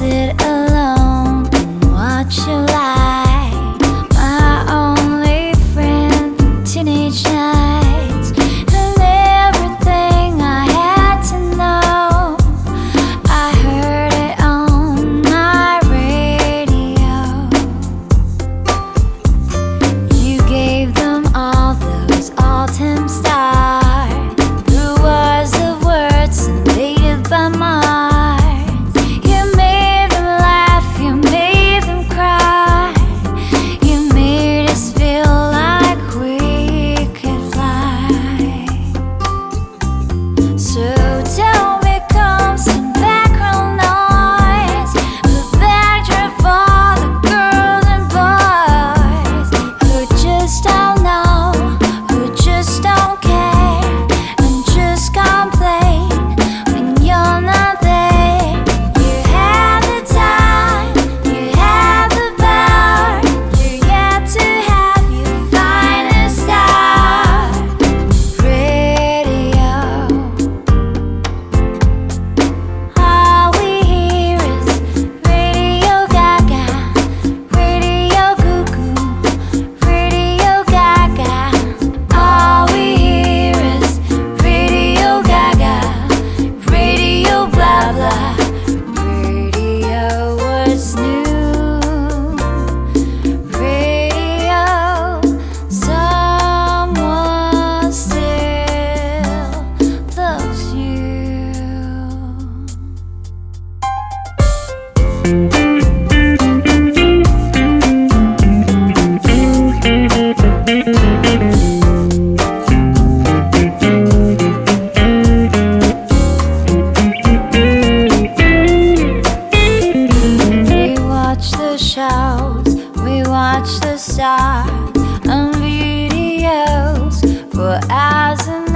sit watch the shows, we watch the stars on videos for hours.